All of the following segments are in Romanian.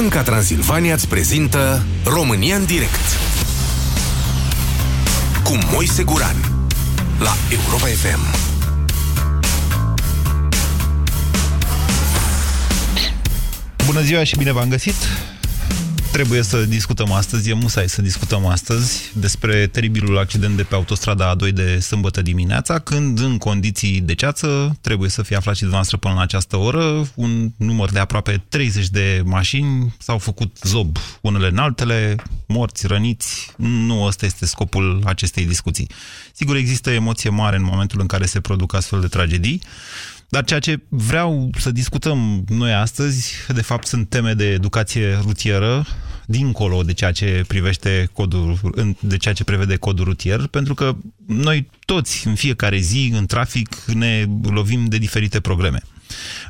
Banca Transilvania îți prezintă România în direct cu Moise Guran la Europa FM. Bună ziua și bine v-am găsit! Trebuie să discutăm astăzi, e musai să discutăm astăzi despre teribilul accident de pe autostrada A2 de sâmbătă dimineața, când în condiții de ceață trebuie să fie aflat și dumneavoastră până la această oră, un număr de aproape 30 de mașini s-au făcut zob unele în altele, morți, răniți, nu ăsta este scopul acestei discuții. Sigur, există emoție mare în momentul în care se produc astfel de tragedii, dar ceea ce vreau să discutăm noi astăzi, de fapt, sunt teme de educație rutieră, dincolo de ceea ce privește codul, de ceea ce prevede codul rutier, pentru că noi toți, în fiecare zi, în trafic, ne lovim de diferite probleme.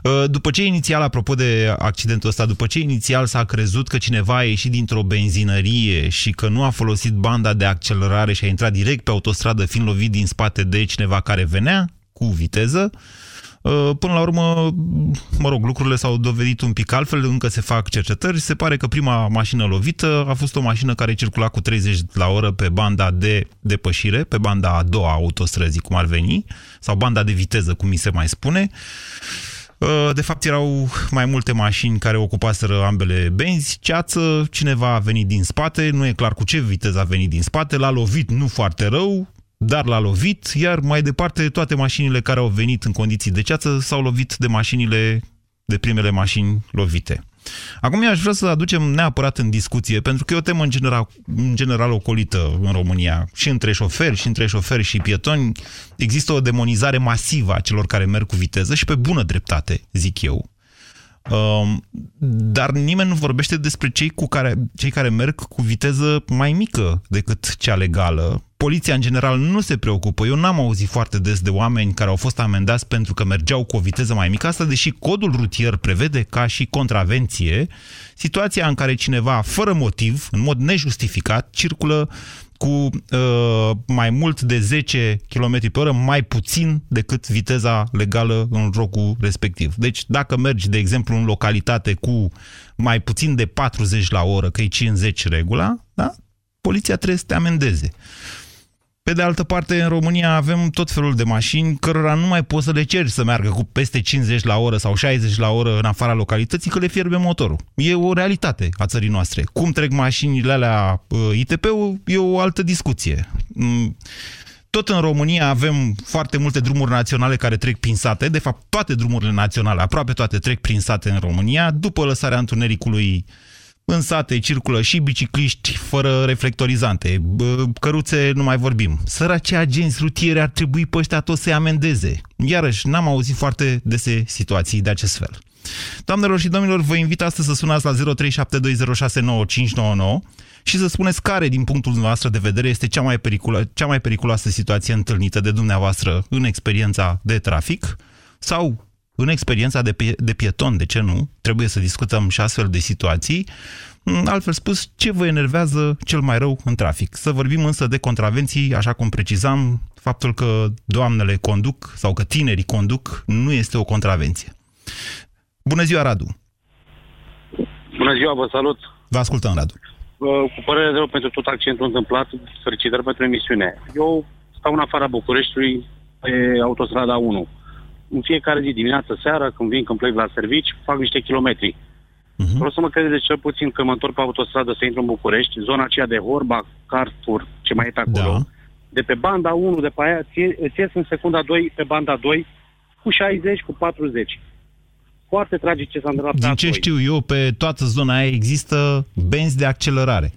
Uh, după ce inițial, apropo de accidentul ăsta, după ce inițial s-a crezut că cineva a ieșit dintr-o benzinărie și că nu a folosit banda de accelerare și a intrat direct pe autostradă fiind lovit din spate de cineva care venea cu viteză, Uh, până la urmă, mă rog, lucrurile s-au dovedit un pic altfel, încă se fac cercetări. Se pare că prima mașină lovită a fost o mașină care circula cu 30 la oră pe banda de depășire, pe banda a doua autostrăzii, cum ar veni, sau banda de viteză, cum mi se mai spune. Uh, de fapt, erau mai multe mașini care ocupaseră ambele benzi, ceață, cineva a venit din spate, nu e clar cu ce viteză a venit din spate, l-a lovit nu foarte rău, dar l-a lovit, iar mai departe toate mașinile care au venit în condiții de ceață s-au lovit de mașinile, de primele mașini lovite. Acum eu aș vrea să aducem neapărat în discuție, pentru că e o temă în general, în general ocolită în România, și între șoferi, și între șoferi și pietoni, există o demonizare masivă a celor care merg cu viteză și pe bună dreptate, zic eu. Um, dar nimeni nu vorbește despre cei, cu care, cei care merg cu viteză mai mică decât cea legală. Poliția, în general, nu se preocupă. Eu n-am auzit foarte des de oameni care au fost amendați pentru că mergeau cu o viteză mai mică. Asta, deși codul rutier prevede ca și contravenție situația în care cineva, fără motiv, în mod nejustificat, circulă cu uh, mai mult de 10 km pe oră, mai puțin decât viteza legală în locul respectiv. Deci dacă mergi, de exemplu, în localitate cu mai puțin de 40 la oră, că e 50 regula, da? poliția trebuie să te amendeze. Pe de altă parte, în România avem tot felul de mașini cărora nu mai poți să le ceri să meargă cu peste 50 la oră sau 60 la oră în afara localității, că le fierbe motorul. E o realitate a țării noastre. Cum trec mașinile alea uh, ITP-ul e o altă discuție. Mm, tot în România avem foarte multe drumuri naționale care trec prin sate. De fapt, toate drumurile naționale, aproape toate, trec prin sate în România. După lăsarea întunericului în sate circulă și bicicliști fără reflectorizante, căruțe nu mai vorbim. Săracii agenți rutieri ar trebui pe ăștia toți să-i amendeze. Iarăși, n-am auzit foarte dese situații de acest fel. Doamnelor și domnilor, vă invit astăzi să sunați la 0372069599 și să spuneți care, din punctul dumneavoastră de vedere, este cea mai, periculo cea mai periculoasă situație întâlnită de dumneavoastră în experiența de trafic sau în experiența de, de pieton, de ce nu? Trebuie să discutăm și astfel de situații. Mm, altfel spus, ce vă enervează cel mai rău în trafic? Să vorbim însă de contravenții, așa cum precizam, faptul că doamnele conduc sau că tinerii conduc nu este o contravenție. Bună ziua, Radu! Bună ziua, vă salut! Vă ascultăm, Radu. Cu părere de rău pentru tot accidentul întâmplat, felicitări pentru emisiune. Eu stau în afara Bucureștiului pe autostrada 1 în fiecare zi, dimineață, seara, când vin, când plec la servici, fac niște kilometri. Uh-huh. Vreau să mă credeți cel puțin că mă întorc pe autostradă să intru în București, zona aceea de Horba, Carrefour, ce mai e pe acolo, da. de pe banda 1, de pe aia, îți ies în secunda 2, pe banda 2, cu 60, cu 40. Foarte tragic ce s-a întâmplat Din ce știu eu, pe toată zona aia există benzi de accelerare.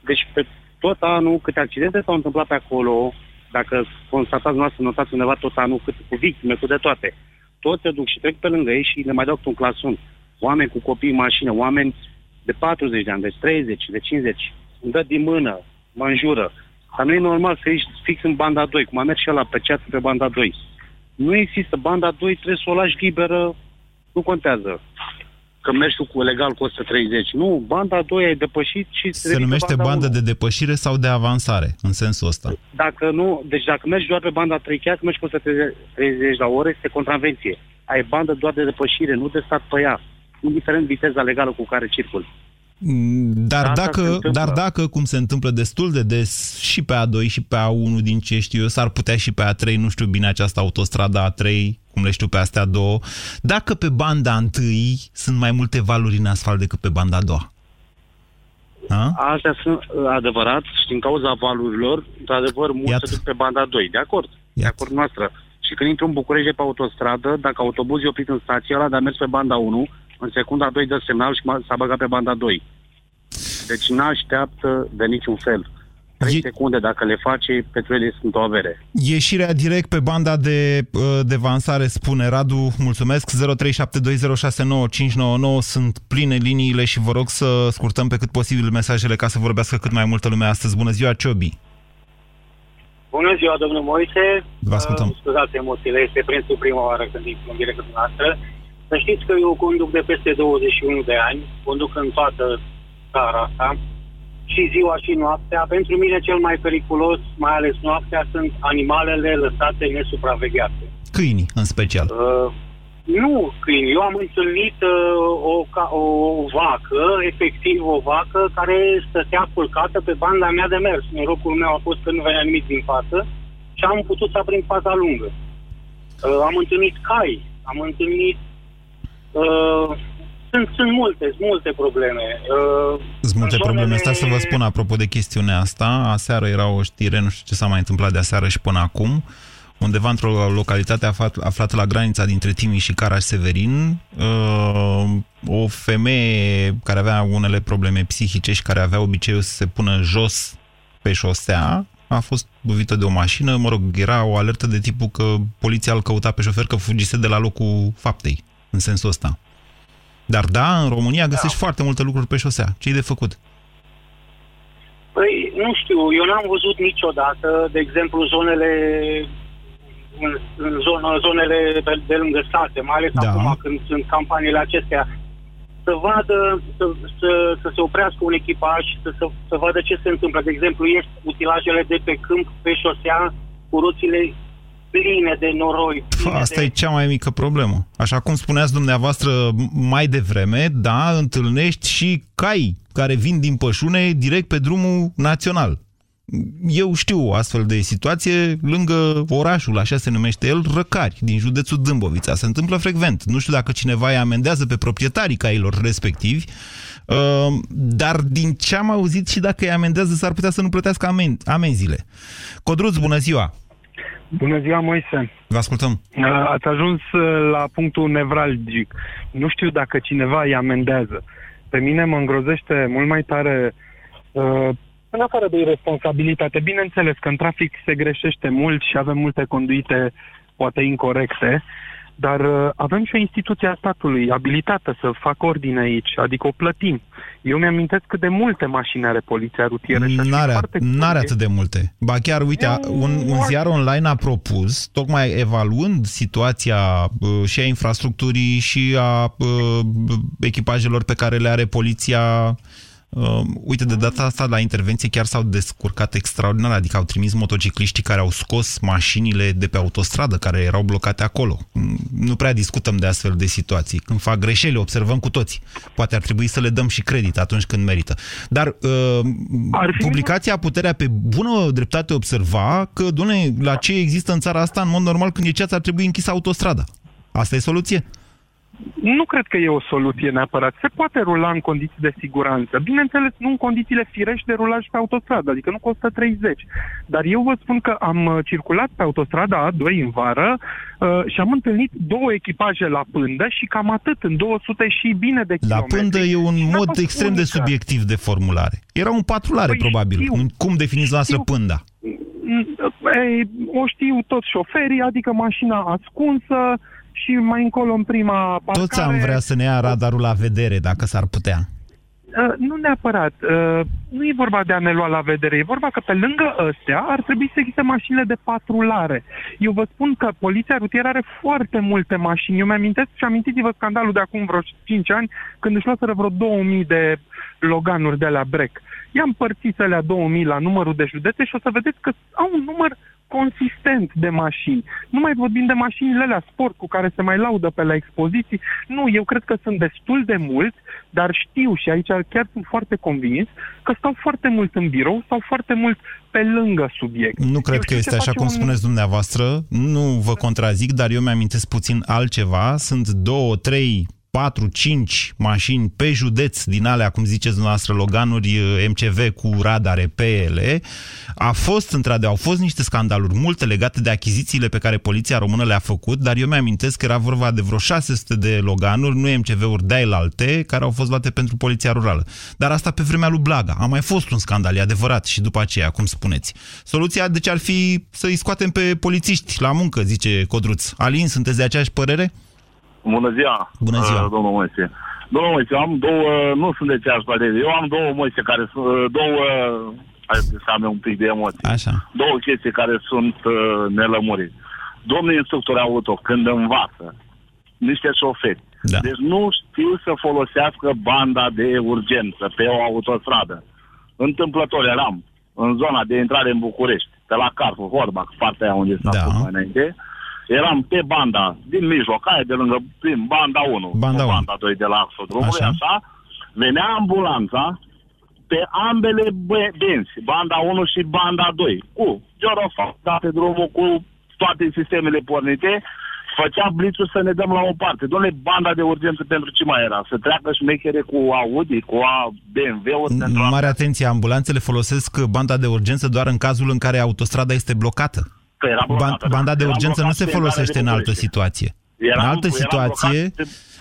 Deci pe tot anul, câte accidente s-au întâmplat pe acolo, dacă constatați noastră, notați undeva tot anul cât cu victime, cu de toate. Toți se duc și trec pe lângă ei și le mai dau un clasun. Oameni cu copii în mașină, oameni de 40 de ani, de 30, de 50. Îmi dă din mână, mă înjură. Dar nu e normal să ești fix în banda 2, cum a mers și ăla pe ceață pe banda 2. Nu există. Banda 2 trebuie să o lași liberă, nu contează că mergi cu legal cu 130. Nu, banda 2 ai depășit și... Se numește banda bandă 1. de depășire sau de avansare, în sensul ăsta. Dacă nu, deci dacă mergi doar pe banda 3, chiar că mergi cu 130 la oră, este contravenție. Ai bandă doar de depășire, nu de stat pe ea. indiferent viteza legală cu care circul. Mm, dar dacă, dar dacă, cum se întâmplă destul de des și pe A2 și pe A1 din ce știu eu, s-ar putea și pe A3, nu știu bine această autostradă A3, cum le știu pe astea două, dacă pe banda întâi sunt mai multe valuri în asfalt decât pe banda a doua. A? Astea sunt uh, adevărat și din cauza valurilor, într-adevăr, mulți se duc pe banda 2. De acord, Iată. de acord noastră. Și când intru în București de pe autostradă, dacă autobuzul e oprit în stația ăla, dar mers pe banda 1, în secunda 2 dă semnal și s-a băgat pe banda 2. Deci n-așteaptă de niciun fel. 3 e... secunde, dacă le face, pentru ele sunt o avere. Ieșirea direct pe banda de uh, devansare, spune Radu, mulțumesc, 0372069599, sunt pline liniile și vă rog să scurtăm pe cât posibil mesajele ca să vorbească cât mai multă lume astăzi. Bună ziua, Ciobi! Bună ziua, domnul Moise! Vă ascultăm. Uh, scuzați emoțiile, este prinsul prima oară când intru în direct cu dumneavoastră. Să știți că eu conduc de peste 21 de ani, conduc în toată țara asta și ziua și noaptea. Pentru mine cel mai periculos, mai ales noaptea, sunt animalele lăsate nesupravegheate. Câinii, în special. Uh, nu câini. Eu am întâlnit uh, o, ca, o vacă, efectiv o vacă, care stătea culcată pe banda mea de mers. Norocul meu a fost că nu venea nimic din față și am putut să aprind fața lungă. Uh, am întâlnit cai, am întâlnit uh, sunt, sunt multe, sunt multe probleme. Uh, sunt multe zonele... probleme. Stați să vă spun apropo de chestiunea asta. Aseară era o știre, nu știu ce s-a mai întâmplat de aseară și până acum, undeva într-o localitate aflat, aflată la granița dintre Timiș și Caraș-Severin, uh, o femeie care avea unele probleme psihice și care avea obiceiul să se pună jos pe șosea, a fost buvită de o mașină, mă rog, era o alertă de tipul că poliția îl căuta pe șofer că fugise de la locul faptei, în sensul ăsta. Dar da, în România găsești da. foarte multe lucruri pe șosea. ce e de făcut? Păi, nu știu, eu n-am văzut niciodată, de exemplu, zonele în, în zonă, zonele de, de lângă sate, mai ales da. acum când sunt campaniile acestea, să vadă, să, să, să se oprească un echipaj, să, să, să vadă ce se întâmplă. De exemplu, ies utilajele de pe câmp, pe șosea, cu roțile pline de noroi. Pline Asta de... e cea mai mică problemă. Așa cum spuneați dumneavoastră mai devreme, da, întâlnești și cai care vin din pășune direct pe drumul național. Eu știu o astfel de situație lângă orașul, așa se numește el, Răcari, din județul Dâmbovița. Se întâmplă frecvent. Nu știu dacă cineva îi amendează pe proprietarii cailor respectivi, uh, dar din ce am auzit și dacă îi amendează s-ar putea să nu plătească amen amenziile. Codruț, bună ziua! Bună ziua, Moise. Vă ascultăm. Uh, ați ajuns uh, la punctul nevralgic. Nu știu dacă cineva îi amendează. Pe mine mă îngrozește mult mai tare uh, în afară de irresponsabilitate. Bineînțeles că în trafic se greșește mult și avem multe conduite poate incorrecte, dar uh, avem și o instituție a statului abilitată să facă ordine aici, adică o plătim. Eu mi-amintesc cât de multe mașini are poliția rutieră. N-are, n-are atât de multe. Ba chiar, uite, un, un ziar online a propus, tocmai evaluând situația uh, și a infrastructurii și a uh, echipajelor pe care le are poliția Uh, uite, de data asta la intervenție chiar s-au descurcat extraordinar, adică au trimis motocicliștii care au scos mașinile de pe autostradă, care erau blocate acolo. Mm, nu prea discutăm de astfel de situații. Când fac greșeli, observăm cu toți. Poate ar trebui să le dăm și credit atunci când merită. Dar uh, publicația Puterea pe bună dreptate observa că, doamne, la ce există în țara asta, în mod normal, când e ceața, ar trebui închisă autostrada. Asta e soluție? Nu cred că e o soluție neapărat. Se poate rula în condiții de siguranță. Bineînțeles, nu în condițiile firești de rulaj pe autostradă, adică nu costă 30. Dar eu vă spun că am uh, circulat pe autostrada A2 în vară uh, și am întâlnit două echipaje la pândă și cam atât, în 200 și bine de kilometri. La pândă e un mod extrem unică. de subiectiv de formulare. Era un patrulare, păi probabil. Știu, Cum definiți noastră pânda? Mm, ei, o știu toți șoferii, adică mașina ascunsă, și mai încolo în prima parcare... Toți am vrea să ne ia radarul la vedere, dacă s-ar putea. Uh, nu neapărat. Uh, nu e vorba de a ne lua la vedere. E vorba că pe lângă ăstea ar trebui să existe mașinile de patrulare. Eu vă spun că poliția rutieră are foarte multe mașini. Eu mi-amintesc și amintiți-vă scandalul de acum vreo 5 ani, când își luaseră vreo 2000 de loganuri de la brec. I-am părțit alea 2000 la numărul de județe și o să vedeți că au un număr consistent de mașini. Nu mai vorbim de mașinile alea sport cu care se mai laudă pe la expoziții. Nu, eu cred că sunt destul de mulți, dar știu și aici chiar sunt foarte convins că stau foarte mult în birou, sau foarte mult pe lângă subiect. Nu cred eu că este așa cum un... spuneți dumneavoastră, nu vă contrazic, dar eu mi-amintesc puțin altceva. Sunt două, trei 4-5 mașini pe județ din alea, cum ziceți dumneavoastră, Loganuri eh, MCV cu radare pe ele. A fost, într-adevăr, au fost niște scandaluri multe legate de achizițiile pe care poliția română le-a făcut, dar eu mi-amintesc că era vorba de vreo 600 de Loganuri, nu MCV-uri de alte, care au fost luate pentru poliția rurală. Dar asta pe vremea lui Blaga. A mai fost un scandal, e adevărat, și după aceea, cum spuneți. Soluția, deci, ar fi să-i scoatem pe polițiști la muncă, zice Codruț. Alin, sunteți de aceeași părere? Bună ziua, Bună ziua. Uh, domnul Moise. Domnul Moise, am două, nu sunt de aceeași părere, eu am două Moise care sunt, uh, două, hai să am un pic de emoții. Așa. Două chestii care sunt uh, nelămurite. Domnul instructor auto, când învață niște șoferi, da. deci nu știu să folosească banda de urgență pe o autostradă. Întâmplător eram în zona de intrare în București, pe la Carfu, Horbach, partea aia unde s-a da. mai înainte, eram pe banda din mijloc, aia de lângă, prin banda 1, banda, 1. banda 2 de la axodrumului, așa. așa, venea ambulanța pe ambele benzi, banda 1 și banda 2, cu Giorofa, date drumul cu toate sistemele pornite, făcea blițul să ne dăm la o parte. Doamne, banda de urgență pentru ce mai era? Să treacă șmechere cu Audi, cu a BMW-uri? Mare atenție, ambulanțele folosesc banda de urgență doar în cazul în care autostrada este blocată că era blocată. Banda de urgență nu se folosește în altă situație. Eram, în altă situație,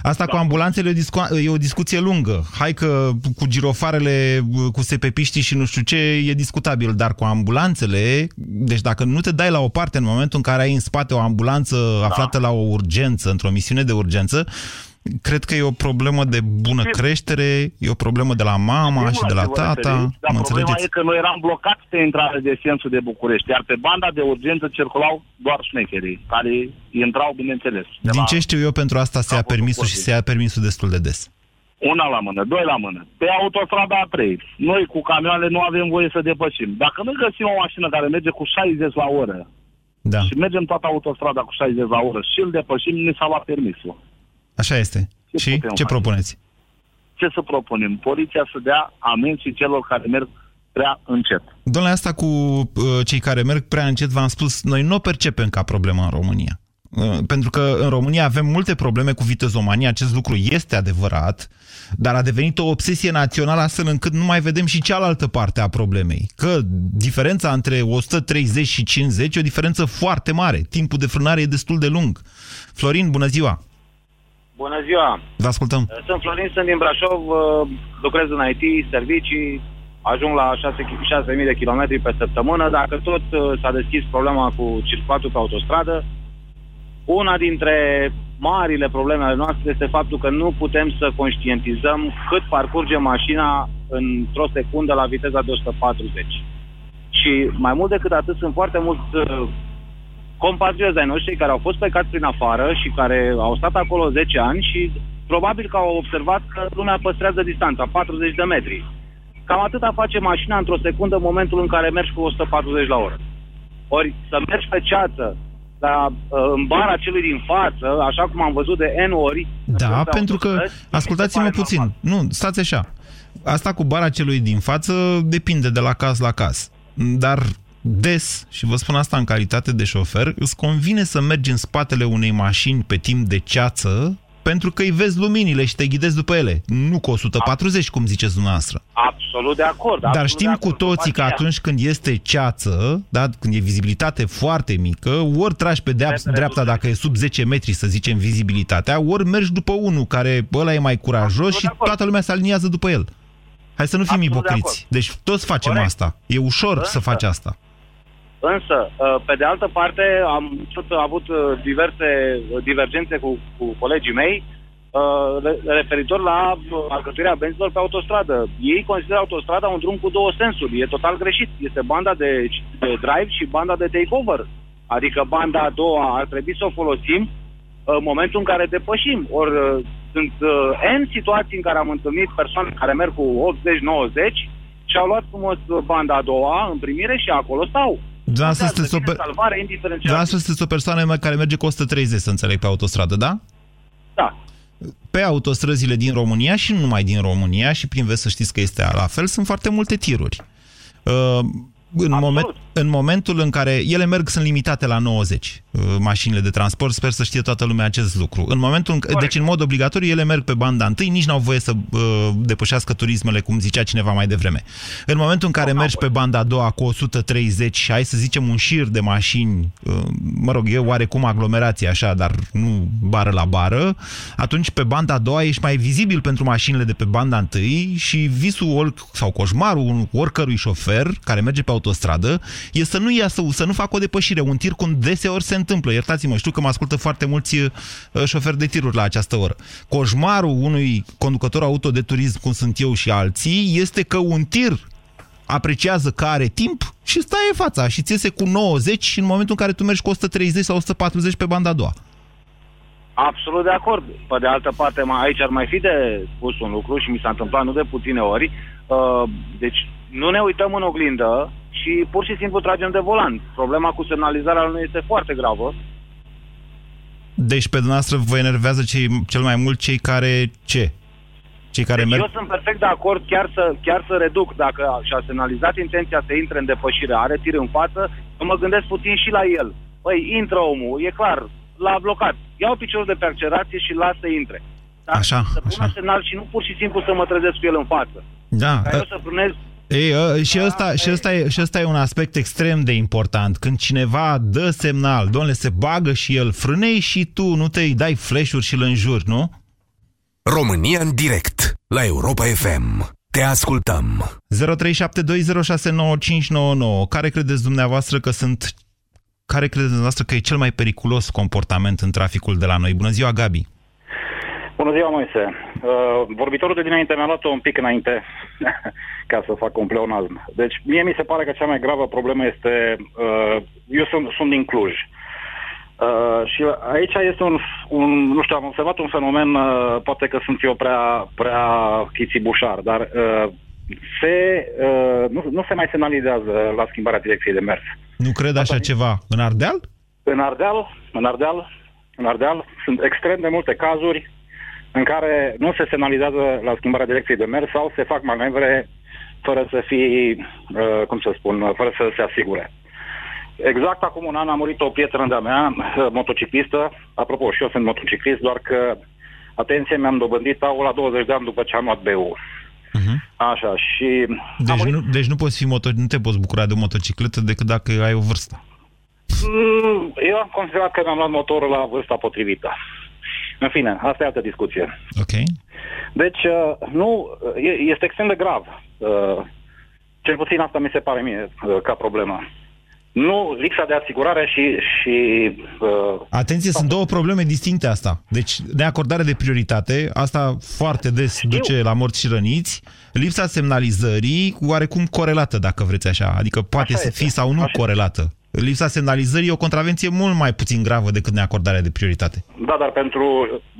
asta da. cu ambulanțele e o, discu e o discuție lungă. Hai că cu girofarele, cu sepepiștii și nu știu ce, e discutabil, dar cu ambulanțele, deci dacă nu te dai la o parte în momentul în care ai în spate o ambulanță da. aflată la o urgență, într-o misiune de urgență, Cred că e o problemă de bună creștere, e o problemă de la mama și de la tata. Dar mă problema înțelegeți? e că noi eram blocați pe intrare de sensul de București, iar pe banda de urgență circulau doar șmecherii, care intrau, bineînțeles. Din ce știu eu, pentru asta se ia permisul și se ia permisul destul de des. Una la mână, doi la mână. Pe autostrada A3, noi cu camioanele nu avem voie să depășim. Dacă nu găsim o mașină care merge cu 60 la oră da. și mergem toată autostrada cu 60 la oră și îl depășim, ne s-a luat permisul. Așa este. Ce și ce propuneți? Ce să propunem? Poliția să dea amenzi celor care merg prea încet. Domnule, asta cu uh, cei care merg prea încet, v-am spus, noi nu o percepem ca problemă în România. Uh, pentru că în România avem multe probleme cu vitezomania, acest lucru este adevărat, dar a devenit o obsesie națională astfel încât nu mai vedem și cealaltă parte a problemei. Că diferența între 130 și 50 e o diferență foarte mare. Timpul de frânare e destul de lung. Florin, bună ziua! Bună ziua! Vă ascultăm! Sunt Florin, sunt din Brașov, uh, lucrez în IT, servicii, ajung la 6.000 de kilometri pe săptămână. Dacă tot uh, s-a deschis problema cu circulatul pe autostradă, una dintre marile probleme ale noastre este faptul că nu putem să conștientizăm cât parcurge mașina într-o secundă la viteza de 140. Și mai mult decât atât, sunt foarte mulți uh, compatrioți ai noștri care au fost plecați prin afară și care au stat acolo 10 ani și probabil că au observat că lumea păstrează distanța, 40 de metri. Cam atâta face mașina într-o secundă în momentul în care mergi cu 140 la oră. Ori să mergi pe ceață, la, uh, în bara celui din față, așa cum am văzut de N ori... Da, pentru că, ascultați-mă puțin, normal. nu, stați așa, asta cu bara celui din față depinde de la caz la caz. Dar des, și vă spun asta în calitate de șofer, îți convine să mergi în spatele unei mașini pe timp de ceață pentru că îi vezi luminile și te ghidezi după ele. Nu cu 140, cum ziceți dumneavoastră. Absolut de acord. Dar absolut știm cu toții că atunci când este ceață, da, când e vizibilitate foarte mică, ori tragi pe dreapta, dreapta dacă e sub 10 metri, să zicem, vizibilitatea, ori mergi după unul care ăla e mai curajos și toată lumea se aliniază după el. Hai să nu fim absolut ipocriți. De deci toți facem Corect. asta. E ușor Însă, să faci asta. Însă, uh, pe de altă parte, am tot avut uh, diverse uh, divergențe cu, cu colegii mei referitor la alcătuirea benzilor pe autostradă. Ei consideră autostrada un drum cu două sensuri. E total greșit. Este banda de, de drive și banda de takeover. Adică banda a doua ar trebui să o folosim în momentul în care depășim. Ori sunt N situații în care am întâlnit persoane care merg cu 80-90 și au luat frumos banda a doua în primire și acolo stau. Dumneavoastră sunteți, o, pe... salvare, indiferent Dumneavoastră sunteți o persoană care merge cu 130, să înțeleg, pe autostradă, da? Da. Pe autostrăzile din România și nu numai din România, și prin vest să știți că este la fel, sunt foarte multe tiruri. Uh, în, moment, în momentul în care ele merg, sunt limitate la 90 uh, mașinile de transport, sper să știe toată lumea acest lucru. În momentul, în, deci în mod obligatoriu, ele merg pe banda întâi, nici n-au voie să uh, depășească turismele, cum zicea cineva mai devreme. În momentul în care oh, mergi pe banda a doua cu 130 și ai, să zicem, un șir de mașini, uh, mă rog, e oarecum aglomerație așa, dar nu bară la bară, atunci pe banda a doua ești mai vizibil pentru mașinile de pe banda întâi și visul sau coșmarul oricărui șofer care merge pe autostradă e să nu iasă, să nu facă o depășire. Un tir cum deseori se întâmplă. Iertați-mă, știu că mă ascultă foarte mulți uh, șoferi de tiruri la această oră. Coșmarul unui conducător auto de turism, cum sunt eu și alții, este că un tir apreciază că are timp și stai în fața și ți cu 90 în momentul în care tu mergi cu 130 sau 140 pe banda a doua. Absolut de acord. Pe de altă parte, aici ar mai fi de spus un lucru și mi s-a întâmplat nu de puține ori. Uh, deci nu ne uităm în oglindă și pur și simplu tragem de volan. Problema cu semnalizarea nu este foarte gravă. Deci pe dumneavoastră vă enervează cei, cel mai mult cei care ce? Cei care deci merg... Eu sunt perfect de acord chiar să, chiar să reduc. Dacă și-a semnalizat intenția să intre în depășire, are tir în față, să mă gândesc puțin și la el. Păi, intră omul, e clar, l-a blocat. Iau piciorul de pe accelerație și lasă să intre. Dar așa, să pună așa. semnal și nu pur și simplu să mă trezesc cu el în față. Da. Ca eu să prunez ei, a, și, ăsta, și, ăsta e, și ăsta e un aspect extrem de important. Când cineva dă semnal, domnule, se bagă și el frânei și tu nu te dai flash-uri și îl înjuri, nu? România în direct, la Europa FM. Te ascultăm. 0372069599. Care credeți dumneavoastră că sunt care credeți dumneavoastră că e cel mai periculos comportament în traficul de la noi? Bună ziua, Gabi! Bună ziua, Moise. Uh, vorbitorul de dinainte mi-a luat-o un pic înainte ca să fac un pleonazm. Deci, mie mi se pare că cea mai gravă problemă este... Uh, eu sunt, sunt din Cluj. Uh, și aici este un, un, nu știu, am observat un fenomen, uh, poate că sunt eu prea, prea chițibușar, dar uh, se, uh, nu, nu se mai semnalizează la schimbarea direcției de mers. Nu cred așa Asta ceva. În Ardeal? În Ardeal, în Ardeal, în Ardeal sunt extrem de multe cazuri în care nu se semnalizează la schimbarea direcției de mers sau se fac manevre fără să fie, uh, cum să spun, fără să se asigure. Exact acum un an a murit o prietenă de-a mea, uh, motociclistă. Apropo, și eu sunt motociclist, doar că, atenție, mi-am dobândit au la 20 de ani după ce am luat BU. Uh-huh. Mhm. Așa, și... Deci, murit... nu, deci nu poți fi moto, nu te poți bucura de o motocicletă decât dacă ai o vârstă. Mm, eu am considerat că mi-am luat motorul la vârsta potrivită. În fine, asta e altă discuție. Ok. Deci, uh, nu, este extrem de grav. Uh, cel puțin asta mi se pare mie uh, ca problemă. Nu lipsa de asigurare și... și uh, Atenție, sunt două probleme distincte asta. Deci, neacordare de prioritate, asta foarte des Știu. duce la morți și răniți. Lipsa semnalizării, oarecum corelată, dacă vreți așa. Adică poate așa să fie sau nu așa. corelată lipsa semnalizării e o contravenție mult mai puțin gravă decât neacordarea de prioritate. Da, dar pentru,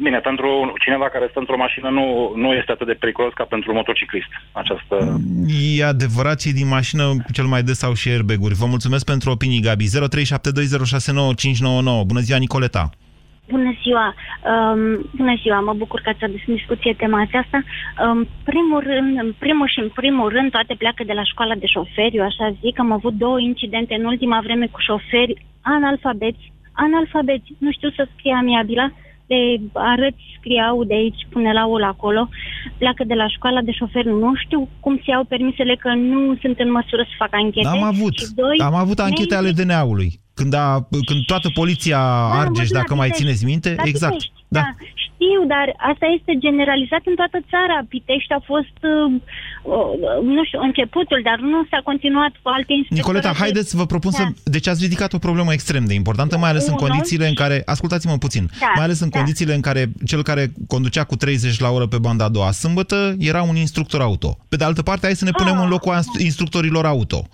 bine, pentru cineva care stă într-o mașină nu, nu este atât de periculos ca pentru un motociclist. Această... E adevărat, cei din mașină cel mai des au și airbag-uri. Vă mulțumesc pentru opinii, Gabi. 0372069599. Bună ziua, Nicoleta! Bună ziua! Um, bună ziua! Mă bucur că ați adus în discuție tema aceasta. Um, primul rând, în primul și în primul rând, toate pleacă de la școala de șoferi. Eu așa zic, am avut două incidente în ultima vreme cu șoferi analfabeți. Analfabeți, nu știu să scrie amiabila, de arăți, scriau de aici până la ul acolo, pleacă de la școala de șoferi, nu știu cum se iau permisele, că nu sunt în măsură să facă anchete. Am avut, doi, am avut anchete ale DNA-ului. Când, a, când toată poliția da, Argeș, dacă mai țineți minte, exact. Pitești, da. da. Știu, dar asta este generalizat în toată țara. Pitești a fost, uh, uh, nu știu, începutul, dar nu s-a continuat cu alte inspectori. Nicoleta, haideți să vă propun da. să... Deci ați ridicat o problemă extrem de importantă, mai ales Unu. în condițiile în care... Ascultați-mă puțin. Da, mai ales în da. condițiile în care cel care conducea cu 30 la oră pe banda a doua sâmbătă era un instructor auto. Pe de altă parte, hai să ne punem oh. în locul instructorilor auto.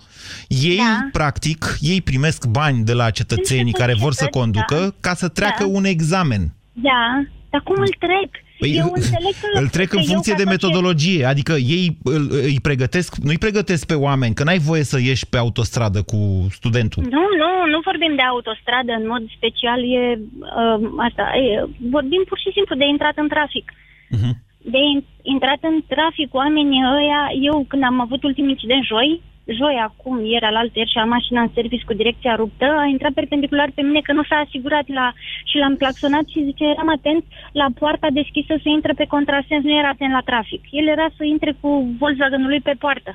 Ei, da. practic, ei primesc bani de la cetățenii care vor să conducă da. ca să treacă da. un examen. Da, dar cum îl trec? Păi, eu înțeleg că... Îl trec că în funcție de metodologie, adică ei îl, îi pregătesc, nu îi pregătesc pe oameni, că n-ai voie să ieși pe autostradă cu studentul. Nu, nu, nu vorbim de autostradă în mod special, e uh, asta, e, vorbim pur și simplu de intrat în trafic. Uh-huh. De intrat în trafic, oamenii ăia, eu când am avut ultimul incident joi, joi acum, ieri al alter și am mașina în service cu direcția ruptă, a intrat perpendicular pe mine că nu s-a asigurat la, și l-am claxonat și zice, eram atent la poarta deschisă să intre pe contrasens, nu era atent la trafic. El era să intre cu Volkswagen lui pe poartă.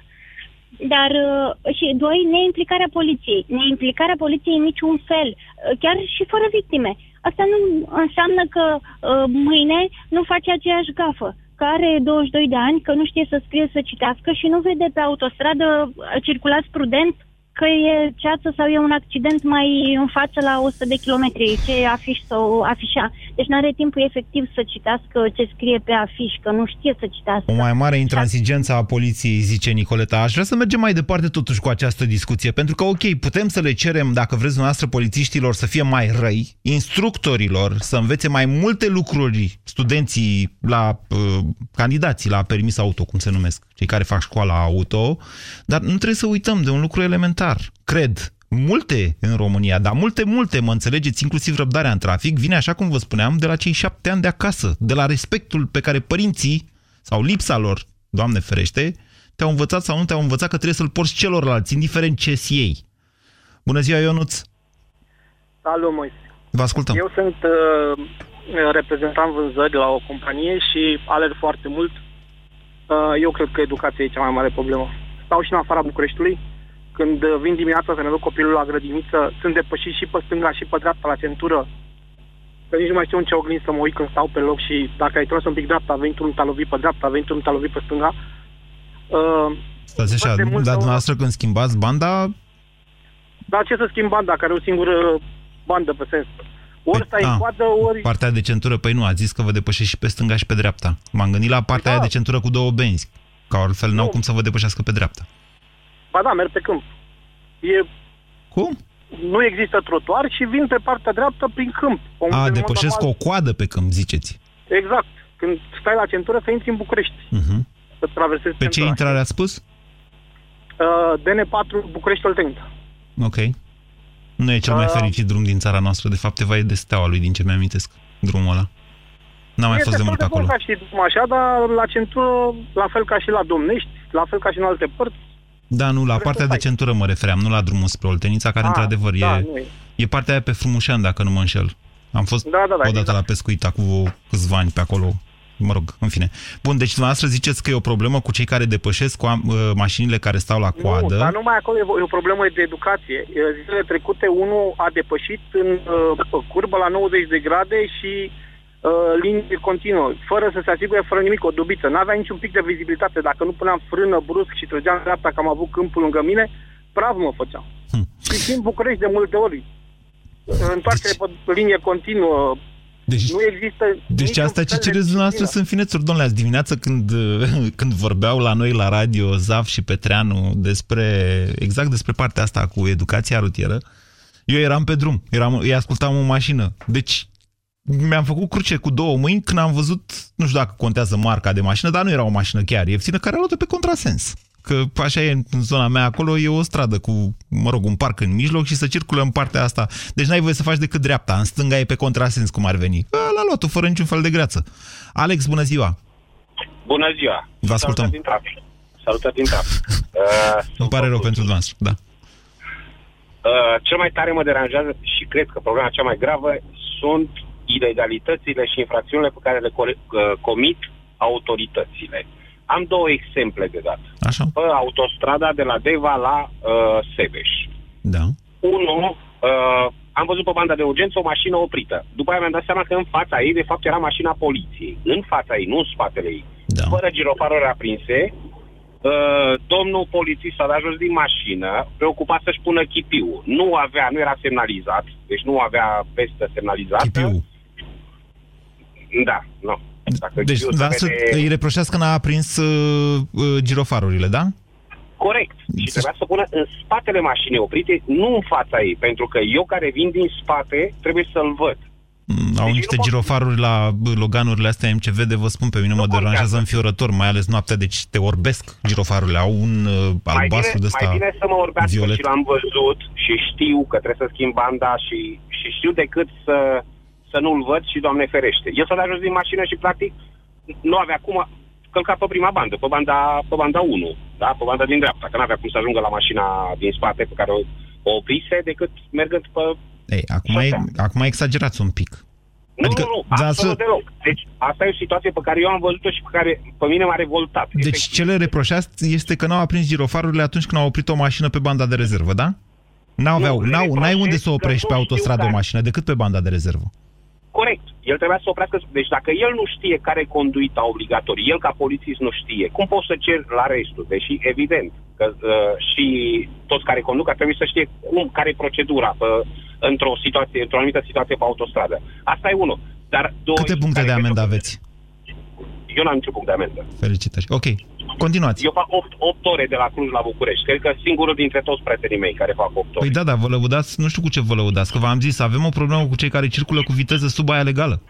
Dar, uh, și doi, neimplicarea poliției. Neimplicarea poliției în niciun fel, uh, chiar și fără victime. Asta nu înseamnă că uh, mâine nu face aceeași gafă care are 22 de ani, că nu știe să scrie, să citească și nu vede pe autostradă, circulați prudent, că e ceață sau e un accident mai în față la 100 de kilometri, ce afiș sau afișa. Deci nu are timpul efectiv să citească ce scrie pe afiș, că nu știe să citească. O mai mare intransigență a poliției, zice Nicoleta. Aș vrea să mergem mai departe totuși cu această discuție, pentru că, ok, putem să le cerem, dacă vreți dumneavoastră, polițiștilor să fie mai răi, instructorilor să învețe mai multe lucruri studenții la uh, candidații la permis auto, cum se numesc, cei care fac școala auto, dar nu trebuie să uităm de un lucru elementar. Cred, multe în România, dar multe, multe, mă înțelegeți, inclusiv răbdarea în trafic, vine, așa cum vă spuneam, de la cei șapte ani de acasă, de la respectul pe care părinții, sau lipsa lor, Doamne ferește, te-au învățat sau nu te-au învățat că trebuie să-l porți celorlalți, indiferent ce ei. Bună ziua, Ionuț! Salut, Moise! Vă ascultăm! Eu sunt uh, reprezentant vânzări la o companie și alerg foarte mult. Uh, eu cred că educația e cea mai mare problemă. Stau și în afara Bucureștiului, când vin dimineața să ne duc copilul la grădiniță, sunt depășit și pe stânga și pe dreapta la centură. Că nici nu mai știu în ce oglin să mă uit când stau pe loc și dacă ai tras un pic dreapta, a venit unul, te-a lovit pe dreapta, a venit unul, te-a lovit pe stânga. Uh, Stați așa, dar dumneavoastră când schimbați banda... Dar ce să schimb banda, care e o singură bandă pe sens. Ori păi, stai a, în coadă, ori... Partea de centură, păi nu, a zis că vă depășește și pe stânga și pe dreapta. M-am gândit la partea da. aia de centură cu două benzi, că altfel n-au cum să vă depășească pe dreapta. Ba da, merg pe câmp. E... Cum? Nu există trotuar și vin pe partea dreaptă prin câmp. O A, depășesc normal... o coadă pe câmp, ziceți. Exact. Când stai la centură, să intri în București. Uh-huh. Să traversezi Pe centura. ce intrare a spus? Uh, DN4 București-Oltenița. Ok. Nu e cel mai uh, fericit drum din țara noastră. De fapt, e de steaua lui, din ce mi-amintesc, drumul ăla. N-am mai fost de mult acolo. ca și drum așa, dar la centură, la fel ca și la Domnești, la fel ca și în alte părți, da, nu, la partea de centură mă refeream, nu la drumul spre Oltenița, care, A, ah, într-adevăr, da, e, e partea aia pe Frumușean, dacă nu mă înșel. Am fost da, da, da, odată exact. la pescuit acum câțiva ani pe acolo. Mă rog, în fine. Bun, deci dumneavoastră ziceți că e o problemă cu cei care depășesc cu, uh, mașinile care stau la coadă. Nu, dar numai acolo e o problemă de educație. Zilele trecute, unul a depășit în uh, curbă la 90 de grade și uh, linie continuă, fără să se asigure, fără nimic, o dubiță. N-avea niciun pic de vizibilitate. Dacă nu puneam frână brusc și trăgeam dreapta, că am avut câmpul lângă mine, praf mă făceam. Hm. Și în București de multe ori. Întoarcere deci... pe linie continuă, deci, nu există... Deci asta ce cereți dumneavoastră sunt finețuri, domnule, azi dimineață când, când vorbeau la noi la radio Zaf și Petreanu despre, exact despre partea asta cu educația rutieră, eu eram pe drum, eram, îi ascultam în mașină. Deci mi-am făcut cruce cu două mâini când am văzut, nu știu dacă contează marca de mașină, dar nu era o mașină chiar ieftină, care a luat pe contrasens. Că așa e în zona mea acolo, e o stradă cu, mă rog, un parc în mijloc și să circulă în partea asta. Deci n-ai voie să faci decât dreapta, în stânga e pe contrasens, cum ar veni. L-a luat-o fără niciun fel de greață. Alex, bună ziua! Bună ziua! Vă ascultăm! Salutări din trafic. Salutări din trafic. Uh, Îmi pare rău pentru dumneavoastră, da. Uh, cel mai tare mă deranjează și cred că problema cea mai gravă sunt ilegalitățile și infracțiunile pe care le comit autoritățile. Am două exemple de dat. Așa. Pe autostrada de la Deva la uh, Sebeș. Da. Unul, uh, am văzut pe banda de urgență o mașină oprită. După aia mi-am dat seama că în fața ei, de fapt, era mașina poliției. În fața ei, nu în spatele ei. Da. Fără girofaruri aprinse, Uh, domnul polițist a dat jos din mașină, preocupat să-și pună chipiul. Nu avea, nu era semnalizat, deci nu avea vestă semnalizată. Chipiul. Da, nu. Dacă deci, da, să îi reproșească că n-a aprins uh, uh, girofarurile, da? Corect. Și trebuia să pună în spatele mașinii oprite, nu în fața ei, pentru că eu care vin din spate trebuie să-l văd. Mm, au deci niște girofaruri la loganurile astea MCV, de vă spun, pe mine nu mă deranjează înfiorător, mai ales noaptea, deci te orbesc girofarurile. Au un uh, albastru de ăsta Mai bine să mă orbească violet. și l-am văzut și știu că trebuie să schimb banda și, și știu decât să, să nu-l văd și, Doamne ferește. Eu s-a ajuns din mașină și, practic, nu avea cum călca pe prima bandă, pe banda, pe banda 1, da? pe banda din dreapta, că nu avea cum să ajungă la mașina din spate pe care o, o oprise, decât mergând pe... Ei, acum, e, acum exagerați un pic. Nu, adică, nu, nu, absolut să... deloc. Deci asta e o situație pe care eu am văzut-o și pe care pe mine m-a revoltat. Deci efectiv. ce le reproșați este că n-au aprins girofarurile atunci când au oprit o mașină pe banda de rezervă, da? N-aveau, nu, n-au, n-ai unde să oprești pe autostradă o mașină decât pe banda de rezervă. Corect. El trebuia să oprească. Deci dacă el nu știe care e conduita obligatorie, el ca polițist nu știe, cum poți să cer la restul? Deși evident că uh, și toți care conduc ar trebui să știe cum, care e procedura pe, într-o situație, într-o anumită situație pe autostradă. Asta e unul. Dar doi, Câte puncte de amendă aveți? Eu n-am niciun punct de amendă. Felicitări. Ok. Continuați. Eu fac 8, 8 ore de la Cluj la București. Cred că singurul dintre toți prietenii mei care fac 8 ore. Păi da, da, vă lăudați, nu știu cu ce vă lăudați, că v-am zis, avem o problemă cu cei care circulă cu viteză sub aia legală.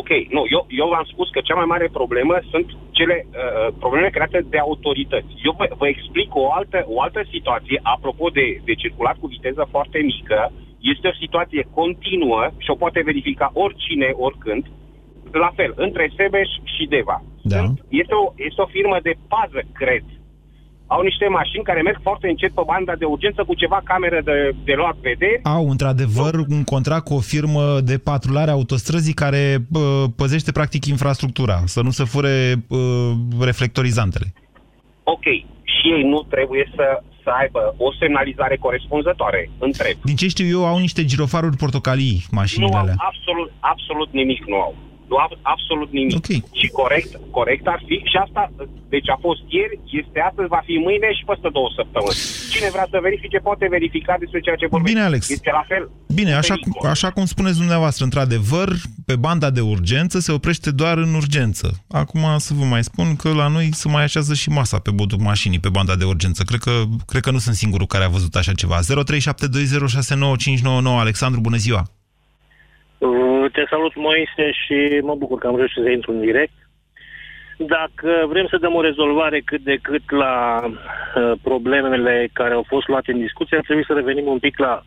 Ok, nu, eu, eu v-am spus că cea mai mare problemă sunt cele uh, probleme create de autorități. Eu vă, vă explic o altă, o altă situație, apropo de, de circulat cu viteză foarte mică, este o situație continuă și o poate verifica oricine, oricând, la fel, între Sebeș și Deva. Da. Sunt, este, o, este o firmă de pază, cred. Au niște mașini care merg foarte încet pe banda de urgență cu ceva cameră de, de luat vederi. Au, într-adevăr, un contract cu o firmă de patrulare autostrăzii care uh, păzește practic infrastructura, să nu se fure uh, reflectorizantele. Ok. Și ei nu trebuie să, să aibă o semnalizare corespunzătoare, întreb. Din ce știu eu, au niște girofaruri portocalii mașinile Nu au alea. absolut, absolut nimic nu au. Nu au absolut nimic. Okay. Și corect, corect ar fi, și asta, deci a fost ieri, este astăzi, va fi mâine și peste două săptămâni. Cine vrea să verifice, poate verifica despre ceea ce vorbim. Bine, Alex. Este la fel. Bine, așa, cum, așa cum spuneți dumneavoastră, într-adevăr, pe banda de urgență se oprește doar în urgență. Acum să vă mai spun că la noi se mai așează și masa pe bodul mașinii, pe banda de urgență. Cred că, cred că nu sunt singurul care a văzut așa ceva. 0372069599 Alexandru, bună ziua! Te salut, Moise, și mă bucur că am reușit să intru în direct. Dacă vrem să dăm o rezolvare cât de cât la uh, problemele care au fost luate în discuție, ar trebui să revenim un pic la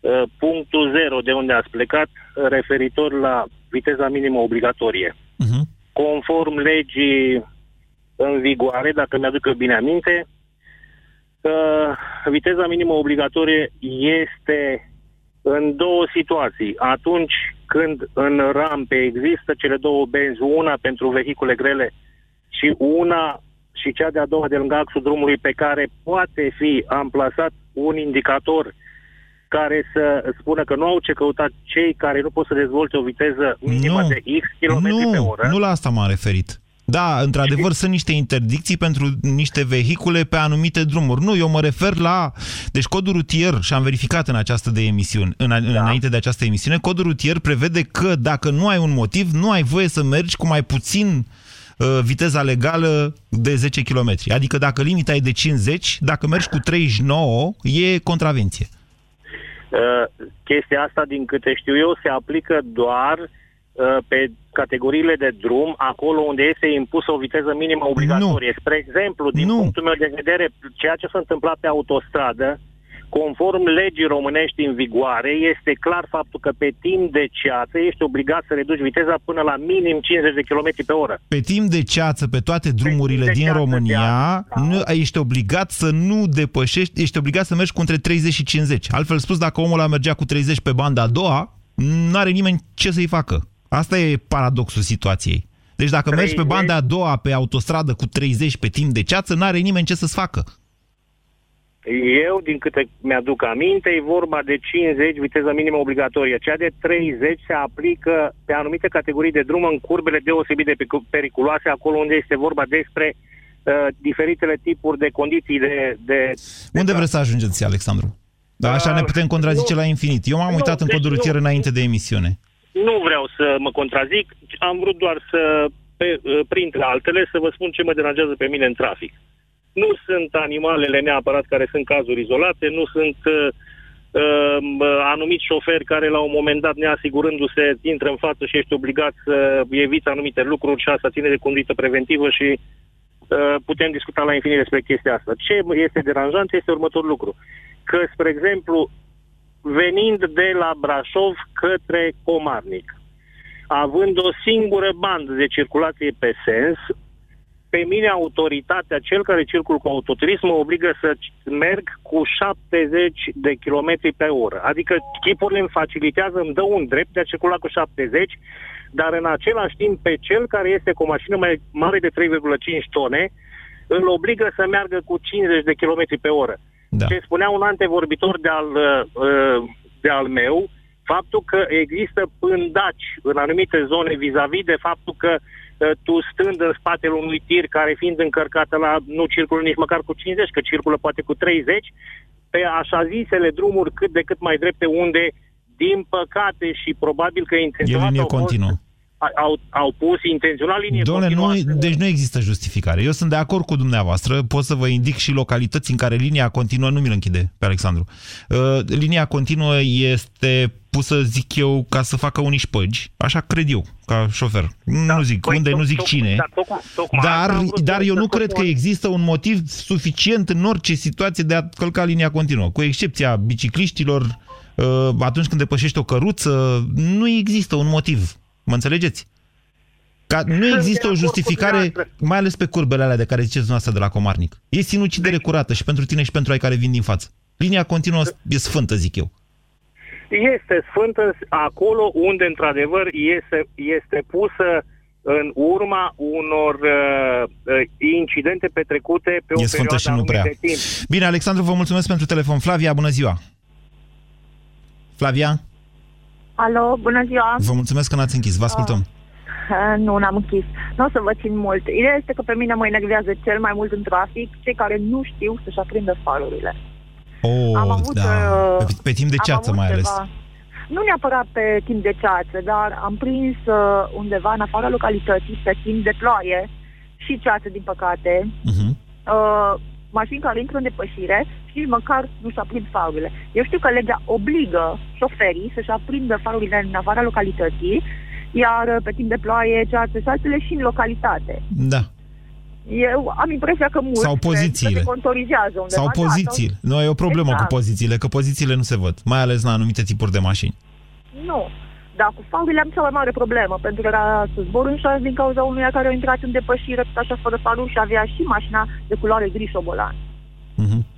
uh, punctul zero de unde ați plecat, referitor la viteza minimă obligatorie. Uh-huh. Conform legii în vigoare, dacă mi-aduc eu bine aminte, uh, viteza minimă obligatorie este în două situații. Atunci când în rampe există cele două benzi, una pentru vehicule grele și una și cea de-a doua de lângă axul drumului pe care poate fi amplasat un indicator care să spună că nu au ce căuta cei care nu pot să dezvolte o viteză minimă Nu. de X km Nu, pe oră. nu la asta m-am referit. Da, într-adevăr sunt niște interdicții pentru niște vehicule pe anumite drumuri. Nu, eu mă refer la... Deci codul rutier, și am verificat în această de emisiune, în, da. înainte de această emisiune, codul rutier prevede că dacă nu ai un motiv, nu ai voie să mergi cu mai puțin uh, viteza legală de 10 km. Adică dacă limita e de 50, dacă mergi cu 39, e contravenție. Uh, chestia asta, din câte știu eu, se aplică doar uh, pe categoriile de drum, acolo unde este impusă o viteză minimă obligatorie. Nu. Spre exemplu, din Nu. punctul meu de vedere, ceea ce s-a întâmplat pe autostradă, conform legii românești în vigoare, este clar faptul că pe timp de ceață ești obligat să reduci viteza până la minim 50 de km pe oră. Pe timp de ceață, pe toate drumurile de din ceață, România, da. nu, ești obligat să nu depășești, ești obligat să mergi cu între 30 și 50. Altfel spus, dacă omul ăla mergea cu 30 pe banda a doua, nu are nimeni ce să-i facă. Asta e paradoxul situației. Deci dacă mergi pe 30? banda a doua pe autostradă cu 30 pe timp de ceață, n-are nimeni ce să-ți facă. Eu, din câte mi-aduc aminte, e vorba de 50 viteză minimă obligatorie. Cea de 30 se aplică pe anumite categorii de drum în curbele deosebit de pic- periculoase, acolo unde este vorba despre uh, diferitele tipuri de condiții de... de, de Unde vreți să ajungeți, Alexandru? Da, așa ne putem contrazice nu. la infinit. Eu m-am Nu, uitat în deci codul nu. rutier înainte de emisiune. Nu vreau să mă contrazic, am vrut doar să, pe, uh, printre altele, să vă spun ce mă deranjează pe mine în trafic. Nu sunt animalele neapărat care sunt cazuri izolate, nu sunt uh, uh, anumiți șoferi care la un moment dat, neasigurându-se, intră în față și ești obligat să eviți anumite lucruri și asta ține de conduită preventivă și uh, putem discuta la infinit despre chestia asta. Ce este deranjant este următorul lucru. Că, spre exemplu, venind de la Brașov către Comarnic, având o singură bandă de circulație pe sens, pe mine autoritatea, cel care circul cu autoturism, mă obligă să merg cu 70 de km pe oră. Adică chipurile îmi facilitează, îmi dă un drept de a circula cu 70, dar în același timp pe cel care este cu o mașină mai mare de 3,5 tone, îl obligă să meargă cu 50 de km pe oră. Da. Ce spunea un antevorbitor de al, uh, de al meu, faptul că există pândaci în anumite zone vis-a-vis de faptul că uh, tu stând în spatele unui tir care fiind încărcată la nu circulă nici măcar cu 50, că circulă poate cu 30, pe așa zisele drumuri cât de cât mai drepte unde din păcate și probabil că intenționat au fost, continuă au, au pus intențional linie Doamne, nu, deci nu există justificare. Eu sunt de acord cu dumneavoastră, pot să vă indic și localități în care linia continuă, nu mi-l închide pe Alexandru. Uh, linia continuă este pusă, zic eu, ca să facă uniși șpăgi, așa cred eu, ca șofer. Da, nu zic păi, unde, nu zic cine. Da, tocmai, tocmai dar, dar eu nu cred că există un motiv suficient în orice situație de a călca linia continuă, cu excepția bicicliștilor, uh, atunci când depășești o căruță, nu există un motiv Mă înțelegeți? Ca nu există o justificare, mai ales pe curbele alea de care ziceți dumneavoastră de la Comarnic. E sinucidere curată și pentru tine și pentru ai care vin din față. Linia continuă e sfântă, zic eu. Este sfântă acolo unde, într-adevăr, este, este pusă în urma unor uh, uh incidente petrecute pe o e sfântă și nu prea. de timp. Bine, Alexandru, vă mulțumesc pentru telefon. Flavia, bună ziua! Flavia? Alo, bună ziua! Vă mulțumesc că n-ați închis, vă ascultăm. Uh, nu, n-am închis. Nu o să vă țin mult. Ideea este că pe mine mă enervează cel mai mult în trafic cei care nu știu să-și aprindă farurile. Oh, am avut, da. Uh, pe, pe timp de ceață mai ales. Ceva, nu neapărat pe timp de ceață, dar am prins uh, undeva în afara localității pe timp de ploaie și ceață, din păcate. Uh-huh. Uh, mașini care intră în depășire și măcar nu-și aprind farurile. Eu știu că legea obligă șoferii să-și aprindă farurile în afara localității, iar pe timp de ploaie, ceață și altele și în localitate. Da. Eu am impresia că mulți Sau pozițiile. se contorizează undeva. Sau poziții. Da, sau... Nu, e o problemă exact. cu pozițiile, că pozițiile nu se văd, mai ales la anumite tipuri de mașini. Nu. Dar cu farurile am cea mai mare problemă, pentru că era să zbor în șans din cauza unuia care a intrat în depășire tot așa fără faruri și avea și mașina de culoare gri șobolan. Mm-hmm.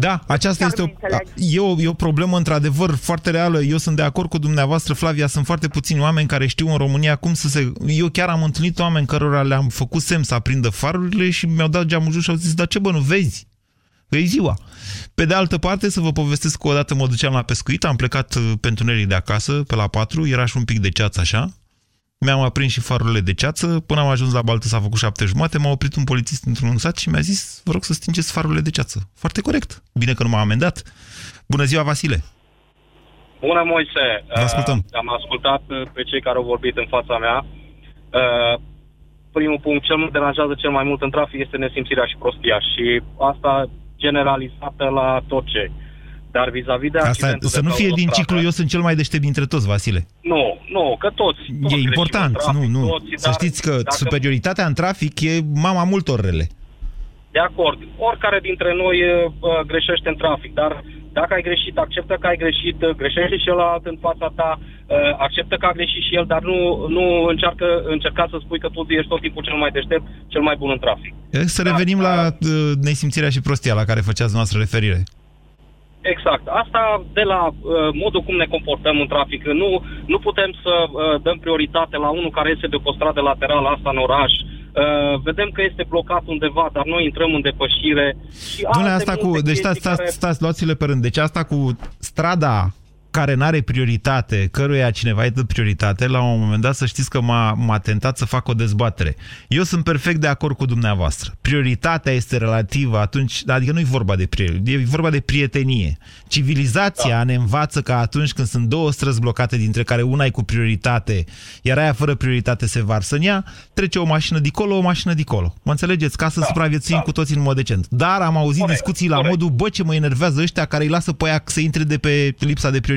Da, aceasta este o, e, o, e o problemă într-adevăr foarte reală. Eu sunt de acord cu dumneavoastră, Flavia, sunt foarte puțini oameni care știu în România cum să se... Eu chiar am întâlnit oameni cărora le-am făcut semn să aprindă farurile și mi-au dat geamul jos și au zis, dar ce bă, nu vezi? Că e ziua. Pe de altă parte, să vă povestesc că odată mă duceam la pescuit, am plecat uh, pentru Nelly de acasă, pe la 4, era și un pic de ceață așa, mi-am aprins și farurile de ceață, până am ajuns la baltă s-a făcut șapte jumate, m-a oprit un polițist într-un sat și mi-a zis, vă rog să stingeți farurile de ceață. Foarte corect. Bine că nu m-a amendat. Bună ziua, Vasile! Bună, Moise! Vă ascultăm. Uh, am ascultat uh, pe cei care au vorbit în fața mea. Uh, primul punct, cel mă deranjează cel mai mult în trafic este nesimțirea și prostia și asta generalizată la tot ce. Dar vis-a-vis de Asta, Să nu fie din ciclu, eu sunt cel mai deștept dintre toți, Vasile. Nu, nu, că toți. toți e important, trafic, nu, nu. Toți, să știți că dacă... superioritatea în trafic e mama multor rele. De acord. Oricare dintre noi uh, greșește în trafic, dar dacă ai greșit, acceptă că ai greșit, greșește și celălalt în fața ta, uh, acceptă că a greșit și el, dar nu, nu încearcă, încerca să spui că tu ești tot timpul cel mai deștept, cel mai bun în trafic. Să revenim da, la uh, nesimțirea și prostia la care făceați noastră referire. Exact. Asta de la uh, modul cum ne comportăm în trafic. Nu, nu putem să uh, dăm prioritate la unul care este de pe o stradă laterală, asta în oraș, Uh, vedem că este blocat undeva, dar noi intrăm în depășire. Și Dumne, asta cu... Deci stați, stați, care... stați, luați-le pe rând. Deci asta cu strada care nu are prioritate, căruia cineva îi dă prioritate, la un moment dat să știți că m-a tentat să fac o dezbatere. Eu sunt perfect de acord cu dumneavoastră. Prioritatea este relativă atunci, adică nu e vorba de prioritate, e vorba de prietenie. Civilizația da. ne învață că atunci când sunt două străzi blocate, dintre care una e cu prioritate, iar aia fără prioritate se varsă în ea, trece o mașină dicolo, o mașină dicolo. Mă înțelegeți? Ca să da, supraviețuim da. cu toții în mod decent. Dar am auzit corect, discuții la corect. modul, bă, ce mă enervează ăștia care îi lasă pe aia să intre de pe lipsa de prioritate.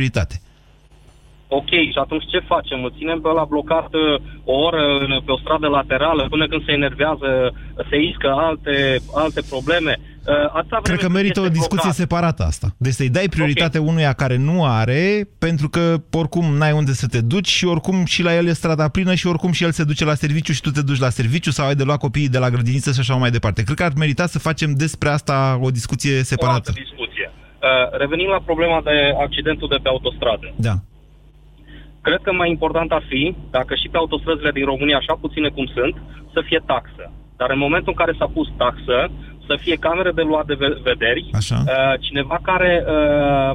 Ok, și atunci ce facem? Îl ținem pe la blocat uh, o oră pe o stradă laterală până când se enervează, se iscă alte, alte probleme? Uh, Cred că merită o discuție blocat. separată asta. Deci să-i dai prioritate okay. unuia care nu are, pentru că oricum n-ai unde să te duci și oricum și la el e strada plină și oricum și el se duce la serviciu și tu te duci la serviciu sau ai de luat copiii de la grădiniță și așa mai departe. Cred că ar merita să facem despre asta o discuție separată. O discuție. Uh, revenim la problema de accidentul de pe autostradă. Da. Cred că mai important ar fi, dacă și pe autostrăzile din România, așa puține cum sunt, să fie taxă. Dar în momentul în care s-a pus taxă, să fie camere de luat de vederi, așa. Uh, cineva care uh,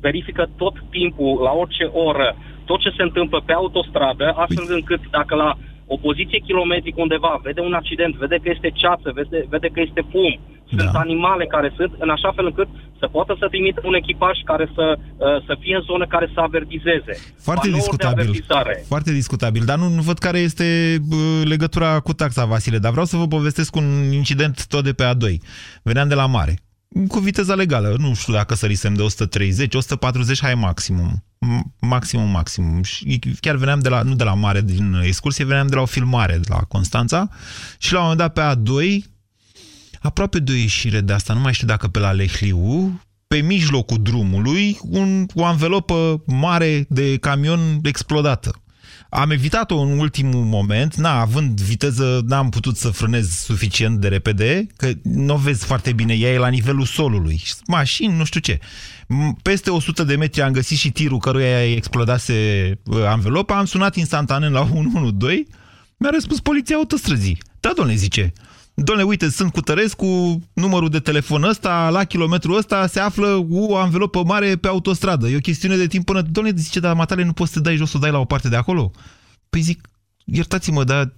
verifică tot timpul, la orice oră, tot ce se întâmplă pe autostradă, astfel încât dacă la o poziție kilometrică undeva vede un accident, vede că este ceață, vede, vede că este fum, sunt da. animale care sunt, în așa fel încât să poată să trimită un echipaj care să, uh, să fie în zonă care să avertizeze. Foarte discutabil. Foarte discutabil, dar nu, nu văd care este uh, legătura cu taxa, Vasile, dar vreau să vă povestesc un incident tot de pe A2. Veneam de la mare cu viteza legală. Nu știu dacă sărisem de 130, 140, hai maximum. Maximum, maximum. Și chiar veneam de la, nu de la mare din excursie, veneam de la o filmare de la Constanța și la un moment dat pe A2, aproape de o ieșire de asta, nu mai știu dacă pe la Lehliu, pe mijlocul drumului, un, o anvelopă mare de camion explodată. Am evitat-o în ultimul moment, na, având viteză, n-am putut să frânez suficient de repede, că nu vezi foarte bine, ea e la nivelul solului. Mașini, nu știu ce. Peste 100 de metri am găsit și tirul căruia explodase uh, anvelopa, am sunat instantaneu la 112, mi-a răspuns poliția autostrăzii. Da, domnule, zice, Doamne, uite, sunt cu Tărescu, numărul de telefon ăsta, la kilometrul ăsta se află o anvelopă mare pe autostradă. E o chestiune de timp până... Doamne, zice, dar matale nu poți să dai jos, să dai la o parte de acolo? Păi zic, iertați-mă, dar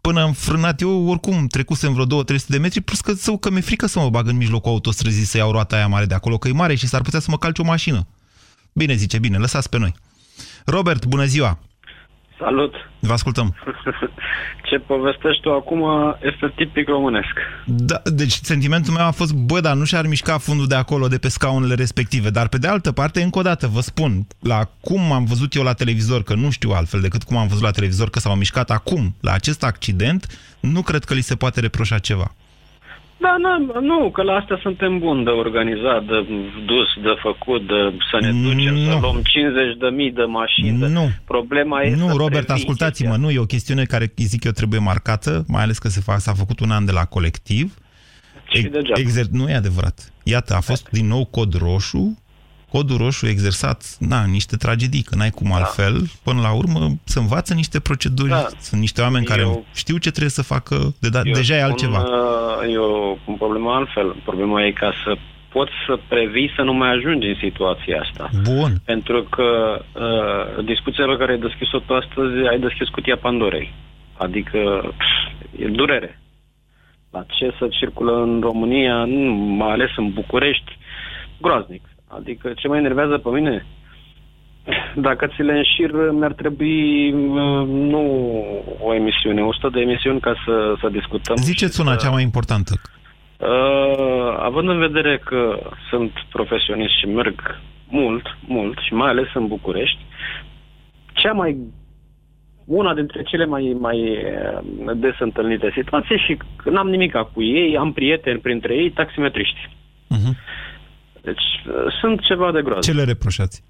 până am frânat eu, oricum trecusem vreo 2-300 de metri, plus că, să, că mi-e frică să mă bag în mijlocul autostrăzii să iau roata aia mare de acolo, că e mare și s-ar putea să mă calce o mașină. Bine, zice, bine, lăsați pe noi. Robert, bună ziua! Salut! Vă ascultăm! Ce povestești tu acum este tipic românesc. Da, deci sentimentul meu a fost, bă, dar nu și-ar mișca fundul de acolo, de pe scaunele respective. Dar pe de altă parte, încă o dată, vă spun, la cum am văzut eu la televizor, că nu știu altfel decât cum am văzut la televizor că s-au mișcat acum la acest accident, nu cred că li se poate reproșa ceva. Da, nu, nu, că la astea suntem buni de organizat, de dus, de făcut, de să ne ducem, nu. să luăm 50 de mii de mașini. Nu. Problema este Nu, Robert, ascultați-mă, nu, e o chestiune care, zic eu, trebuie marcată, mai ales că s-a făcut un an de la colectiv. Și degeaba. Exer nu e adevărat. Iată, a fost din nou cod roșu, codul roșu exersat, na, niște tragedii, că n-ai cum da. altfel, până la urmă se învață niște proceduri, da. sunt niște oameni eu, care știu ce trebuie să facă, de da, deja e altceva. Uh, eu un problemă altfel, problema e ca să poți să previi să nu mai ajungi în situația asta. Bun. Pentru că uh, discuția pe care ai deschis-o tu astăzi, ai deschis cutia Pandorei. Adică pf, e durere. La ce să circulă în România, mai ales în București, groaznic. Adică ce mă enervează pe mine, dacă ți le înșir, mi-ar trebui uh, nu o emisiune, 100 de emisiuni ca să, să discutăm. Ziceți una să... cea mai importantă. Uh, având în vedere că sunt profesionist și merg mult, mult și mai ales în București, cea mai una dintre cele mai, mai uh, des întâlnite situații și n-am nimic cu ei, am prieteni printre ei, taximetriști. Uh-huh. Deci uh, sunt ceva de groază. Ce le reproșați?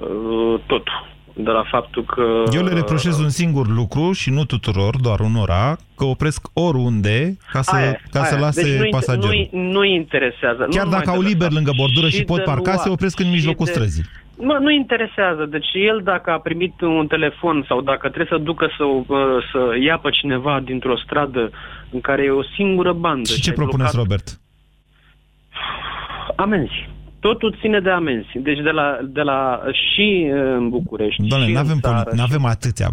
Uh, totul. De la faptul că... Eu le reproșez un singur lucru și nu tuturor, doar unora, că opresc oriunde ca să, aia, ca aia. să lase deci nu, pasagerul. Nu, nu interesează. Chiar nu dacă au liber lângă bordură și, și pot parca, luat, se opresc în mijlocul de... străzii. Mă, nu interesează. Deci el dacă a primit un telefon sau dacă trebuie să ducă să, uh, să ia pe cineva dintr-o stradă în care e o singură bandă... Și ce propuneți, blocat... Robert? Amenzi. Totul ține de amenzi. Deci de la, de la și în București. Doamne, nu avem, poli- și... avem atâția.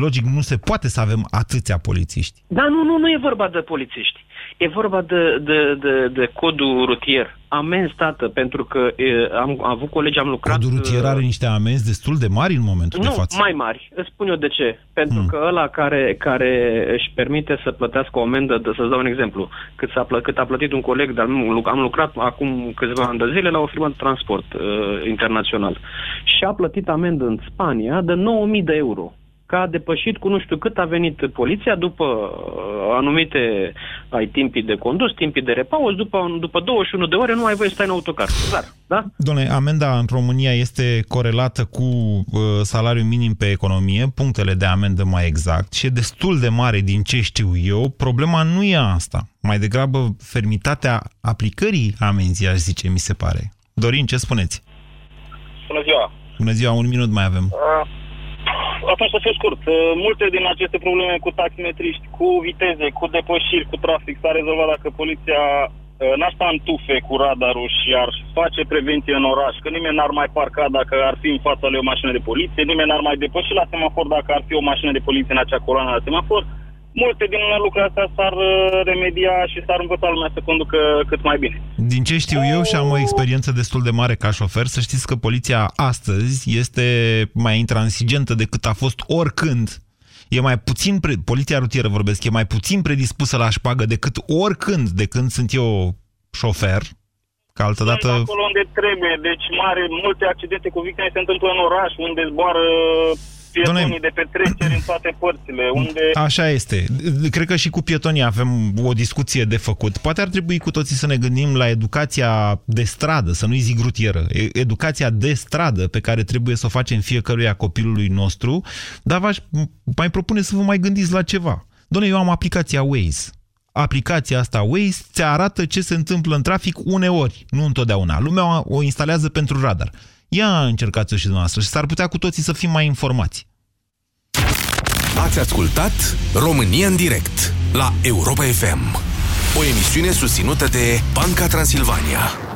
Logic, nu se poate să avem atâția polițiști. Da, nu, nu, nu e vorba de polițiști. E vorba de, de, de, de codul rutier. Amenzi, tată, pentru că e, am, am avut colegi, am lucrat... Codul rutier are uh, niște amenzi destul de mari în momentul nu, de față. mai mari. Îți spun eu de ce. Pentru hmm. că ăla care, care își permite să plătească o amendă, de, să-ți dau un exemplu, cât, s-a plă, cât a plătit un coleg, dar nu, am lucrat acum câțiva ani de zile la o firmă de transport uh, internațional și a plătit amendă în Spania de 9.000 de euro că a depășit cu nu știu cât a venit poliția după uh, anumite ai timpii de condus, timpii de repaus, după, după 21 de ore nu ai voie să stai în autocar. Clar, da? Doamne, amenda în România este corelată cu uh, salariul minim pe economie, punctele de amendă mai exact, și e destul de mare din ce știu eu. Problema nu e asta. Mai degrabă fermitatea aplicării amenzii, aș zice, mi se pare. Dorin, ce spuneți? Bună ziua! Bună ziua, un minut mai avem. Uh atunci să fiu scurt, uh, multe din aceste probleme cu taximetriști, cu viteze, cu depășiri, cu trafic s-a rezolvat dacă poliția uh, n-ar sta în tufe cu radarul și ar face prevenție în oraș, că nimeni n-ar mai parca dacă ar fi în fața lui o mașină de poliție, nimeni n-ar mai depăși la semafor dacă ar fi o mașină de poliție în acea coloană la semafor multe din lucrurile astea s-ar uh, remedia și s-ar învăța lumea să conducă cât mai bine. Din ce știu eu și am o experiență destul de mare ca șofer, să știți că poliția astăzi este mai intransigentă decât a fost oricând. E mai puțin, pre... poliția rutieră vorbesc, e mai puțin predispusă la șpagă decât oricând de când sunt eu șofer, Că altă dată... acolo unde trebuie, deci mare, multe accidente cu victime se întâmplă în oraș, unde zboară pietonii de petreceri în toate părțile, unde... Așa este. Cred că și cu pietonii avem o discuție de făcut. Poate ar trebui cu toții să ne gândim la educația de stradă, să nu-i zic rutieră, educația de stradă pe care trebuie să o facem fiecăruia copilului nostru, dar v-aș mai propune să vă mai gândiți la ceva. Doamne, eu am aplicația Waze. Aplicația asta Waze ți arată ce se întâmplă în trafic uneori, nu întotdeauna. Lumea o instalează pentru radar. Ia încercați-o și dumneavoastră și s-ar putea cu toții să fim mai informați. Ați ascultat România în direct la Europa FM, o emisiune susținută de Banca Transilvania.